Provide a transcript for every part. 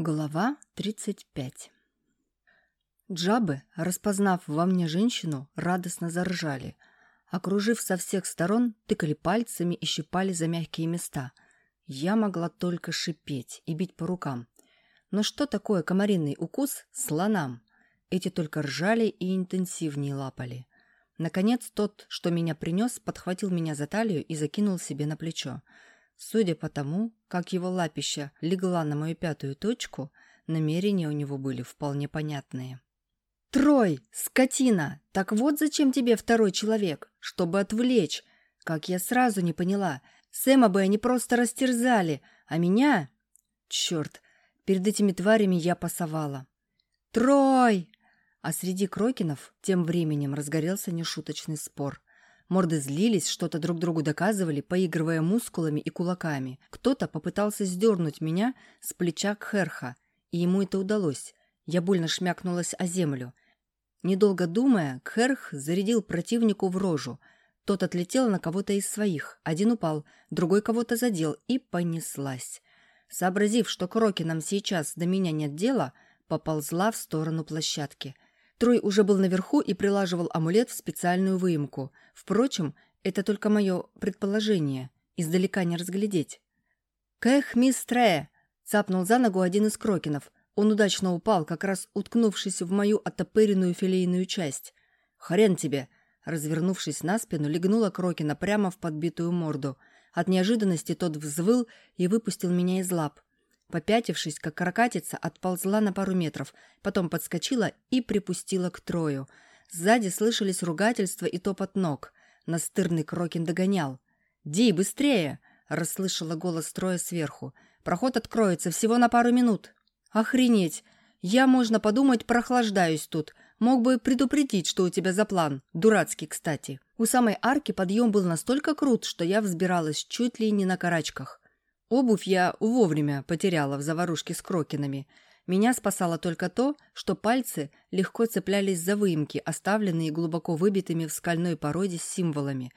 Глава 35 Джабы, распознав во мне женщину, радостно заржали. Окружив со всех сторон, тыкали пальцами и щипали за мягкие места. Я могла только шипеть и бить по рукам. Но что такое комариный укус слонам? Эти только ржали и интенсивнее лапали. Наконец тот, что меня принес, подхватил меня за талию и закинул себе на плечо. Судя по тому, как его лапища легла на мою пятую точку, намерения у него были вполне понятные. «Трой, скотина! Так вот зачем тебе второй человек? Чтобы отвлечь. Как я сразу не поняла. Сэма бы они просто растерзали, а меня... Черт, перед этими тварями я пасовала. «Трой!» А среди крокинов тем временем разгорелся нешуточный спор. Морды злились, что-то друг другу доказывали, поигрывая мускулами и кулаками. Кто-то попытался сдернуть меня с плеча Кхерха, и ему это удалось. Я больно шмякнулась о землю. Недолго думая, Кхерх зарядил противнику в рожу. Тот отлетел на кого-то из своих. Один упал, другой кого-то задел и понеслась. Сообразив, что Крокинам сейчас до меня нет дела, поползла в сторону площадки – Трой уже был наверху и прилаживал амулет в специальную выемку. Впрочем, это только мое предположение. Издалека не разглядеть. «Кэх, мисс Трея!» — цапнул за ногу один из крокинов. Он удачно упал, как раз уткнувшись в мою оттопыренную филейную часть. «Хрен тебе!» Развернувшись на спину, легнула Крокина прямо в подбитую морду. От неожиданности тот взвыл и выпустил меня из лап. Попятившись, как каракатица, отползла на пару метров, потом подскочила и припустила к Трою. Сзади слышались ругательства и топот ног. Настырный Крокин догонял. «Ди, быстрее!» – расслышала голос Троя сверху. «Проход откроется всего на пару минут». «Охренеть! Я, можно подумать, прохлаждаюсь тут. Мог бы предупредить, что у тебя за план. Дурацкий, кстати». У самой арки подъем был настолько крут, что я взбиралась чуть ли не на карачках. Обувь я вовремя потеряла в заварушке с крокинами. Меня спасало только то, что пальцы легко цеплялись за выемки, оставленные глубоко выбитыми в скальной породе символами.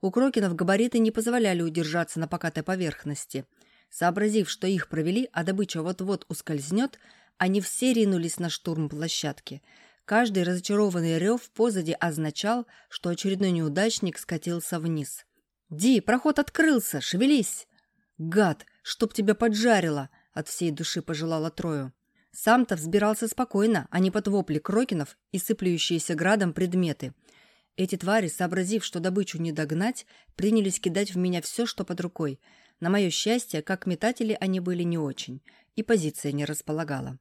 У крокинов габариты не позволяли удержаться на покатой поверхности. Сообразив, что их провели, а добыча вот-вот ускользнет, они все ринулись на штурм площадки. Каждый разочарованный рев позади означал, что очередной неудачник скатился вниз. «Ди, проход открылся! Шевелись!» «Гад, чтоб тебя поджарило!» — от всей души пожелала Трою. Сам-то взбирался спокойно, а не под вопли крокинов и сыплющиеся градом предметы. Эти твари, сообразив, что добычу не догнать, принялись кидать в меня все, что под рукой. На мое счастье, как метатели они были не очень, и позиция не располагала.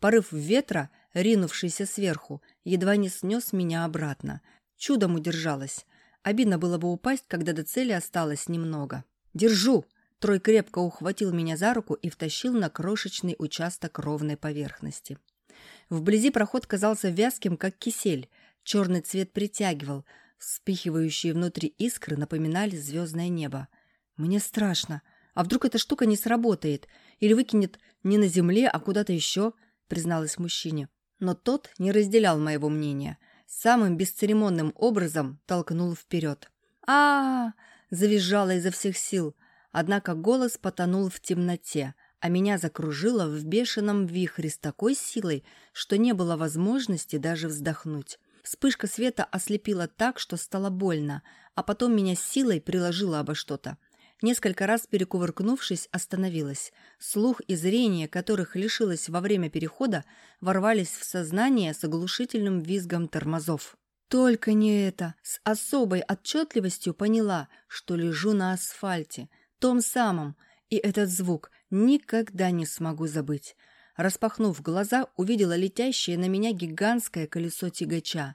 Порыв ветра, ринувшийся сверху, едва не снес меня обратно. Чудом удержалась. Обидно было бы упасть, когда до цели осталось немного. «Держу!» Трой крепко ухватил меня за руку и втащил на крошечный участок ровной поверхности. Вблизи проход казался вязким, как кисель. Черный цвет притягивал. Вспихивающие внутри искры напоминали звездное небо. Мне страшно. А вдруг эта штука не сработает? Или выкинет не на земле, а куда-то еще? Призналась мужчине. Но тот не разделял моего мнения. Самым бесцеремонным образом толкнул вперед. а, -а, -а завизжала изо всех сил. Однако голос потонул в темноте, а меня закружило в бешеном вихре с такой силой, что не было возможности даже вздохнуть. Вспышка света ослепила так, что стало больно, а потом меня силой приложила обо что-то. Несколько раз перекувыркнувшись, остановилась. Слух и зрение, которых лишилась во время перехода, ворвались в сознание с оглушительным визгом тормозов. Только не это. С особой отчетливостью поняла, что лежу на асфальте – том самом, и этот звук никогда не смогу забыть. Распахнув глаза, увидела летящее на меня гигантское колесо тягача.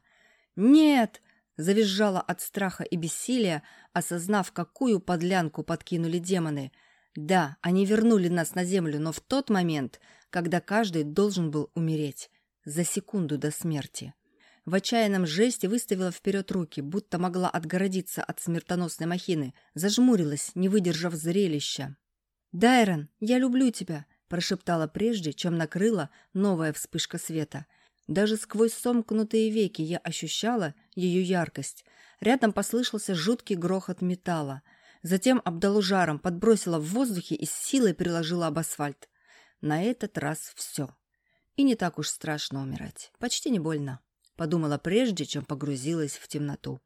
«Нет!» — завизжала от страха и бессилия, осознав, какую подлянку подкинули демоны. Да, они вернули нас на землю, но в тот момент, когда каждый должен был умереть. За секунду до смерти. В отчаянном жесте выставила вперед руки, будто могла отгородиться от смертоносной махины, зажмурилась, не выдержав зрелища. «Дайрон, я люблю тебя!» – прошептала прежде, чем накрыла новая вспышка света. Даже сквозь сомкнутые веки я ощущала ее яркость. Рядом послышался жуткий грохот металла. Затем обдало жаром, подбросила в воздухе и с силой приложила об асфальт. На этот раз все. И не так уж страшно умирать. Почти не больно. Подумала прежде, чем погрузилась в темноту.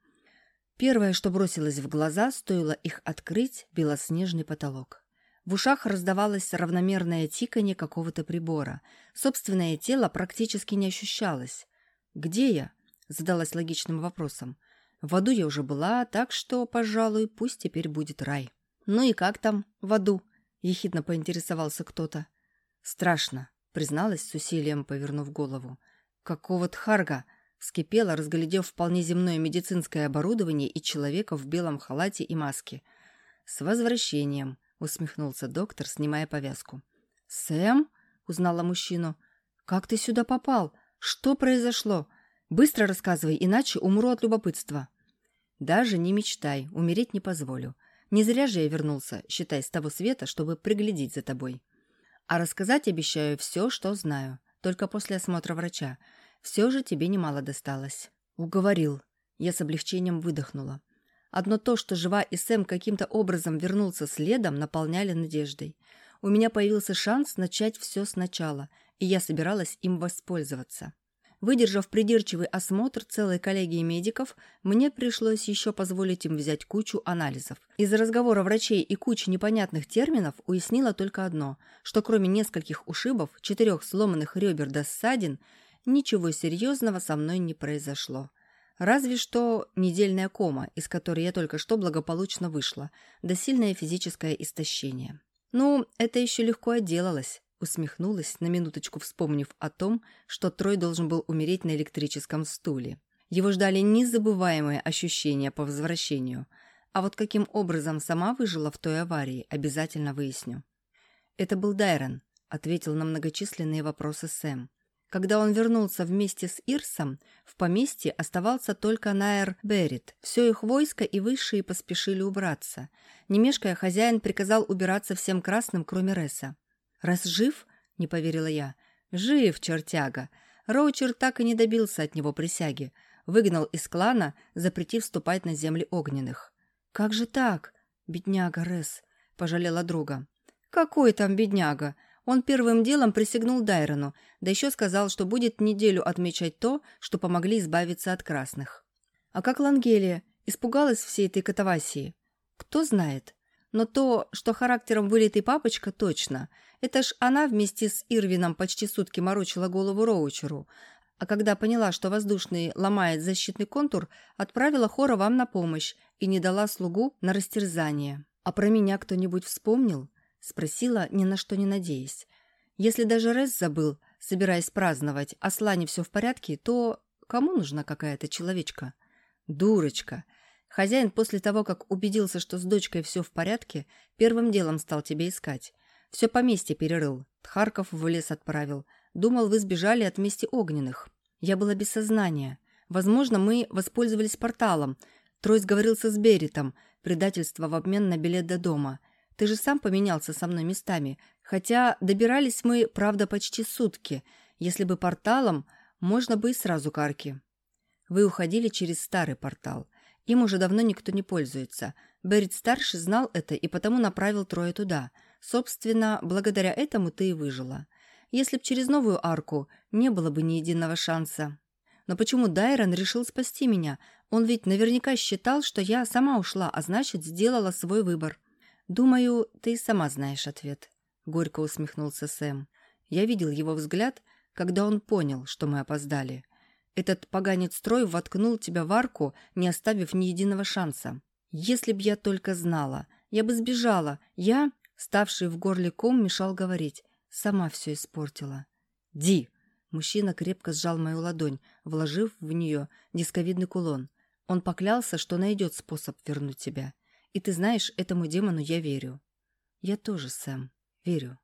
Первое, что бросилось в глаза, стоило их открыть, белоснежный потолок. В ушах раздавалось равномерное тиканье какого-то прибора. Собственное тело практически не ощущалось. «Где я?» — задалась логичным вопросом. «В аду я уже была, так что, пожалуй, пусть теперь будет рай». «Ну и как там в аду?» — ехидно поинтересовался кто-то. «Страшно», — призналась с усилием, повернув голову. «Какого тхарга?» — вскипела, разглядев вполне земное медицинское оборудование и человека в белом халате и маске. «С возвращением», — усмехнулся доктор, снимая повязку. «Сэм?» — узнала мужчину. «Как ты сюда попал? Что произошло? Быстро рассказывай, иначе умру от любопытства». «Даже не мечтай, умереть не позволю. Не зря же я вернулся, считай, с того света, чтобы приглядеть за тобой. А рассказать обещаю все, что знаю, только после осмотра врача. Все же тебе немало досталось». «Уговорил». Я с облегчением выдохнула. Одно то, что Жива и Сэм каким-то образом вернулся следом, наполняли надеждой. У меня появился шанс начать все сначала, и я собиралась им воспользоваться. Выдержав придирчивый осмотр целой коллегии медиков, мне пришлось еще позволить им взять кучу анализов. Из разговора врачей и кучи непонятных терминов уяснила только одно, что кроме нескольких ушибов, четырех сломанных ребер до ссадин, ничего серьезного со мной не произошло. Разве что недельная кома, из которой я только что благополучно вышла, да сильное физическое истощение. Ну, это еще легко отделалось. Усмехнулась, на минуточку вспомнив о том, что Трой должен был умереть на электрическом стуле. Его ждали незабываемые ощущения по возвращению. А вот каким образом сама выжила в той аварии, обязательно выясню. «Это был Дайрон», — ответил на многочисленные вопросы Сэм. Когда он вернулся вместе с Ирсом, в поместье оставался только Найер Беррит. Все их войско и высшие поспешили убраться. Немешкая хозяин приказал убираться всем красным, кроме Ресса. «Раз жив?» — не поверила я. «Жив, чертяга!» Роучер так и не добился от него присяги. Выгнал из клана, запретив вступать на земли огненных. «Как же так?» — бедняга Рес пожалела друга. «Какой там бедняга?» Он первым делом присягнул Дайрону, да еще сказал, что будет неделю отмечать то, что помогли избавиться от красных. А как Лангелия? Испугалась всей этой катавасии? Кто знает. Но то, что характером вылитый папочка, точно. Это ж она вместе с Ирвином почти сутки морочила голову Роучеру. А когда поняла, что воздушный ломает защитный контур, отправила Хора вам на помощь и не дала слугу на растерзание. «А про меня кто-нибудь вспомнил?» – спросила, ни на что не надеясь. «Если даже Рез забыл, собираясь праздновать, а с все в порядке, то кому нужна какая-то человечка?» «Дурочка!» Хозяин после того, как убедился, что с дочкой все в порядке, первым делом стал тебя искать. Все поместье перерыл, Тхарков в лес отправил. Думал, вы сбежали от мести огненных. Я была без сознания. Возможно, мы воспользовались порталом. Трой сговорился с Беритом. Предательство в обмен на билет до дома. Ты же сам поменялся со мной местами. Хотя добирались мы, правда, почти сутки. Если бы порталом, можно бы и сразу к арке. Вы уходили через старый портал. Им уже давно никто не пользуется. Беррит-старший знал это и потому направил Троя туда. Собственно, благодаря этому ты и выжила. Если б через новую арку, не было бы ни единого шанса. Но почему Дайрон решил спасти меня? Он ведь наверняка считал, что я сама ушла, а значит, сделала свой выбор. Думаю, ты сама знаешь ответ. Горько усмехнулся Сэм. Я видел его взгляд, когда он понял, что мы опоздали. Этот поганец строй воткнул тебя в арку, не оставив ни единого шанса. Если б я только знала, я бы сбежала. Я, ставший в горле ком, мешал говорить. Сама все испортила. «Ди!» Мужчина крепко сжал мою ладонь, вложив в нее дисковидный кулон. Он поклялся, что найдет способ вернуть тебя. И ты знаешь, этому демону я верю. Я тоже, Сэм, верю.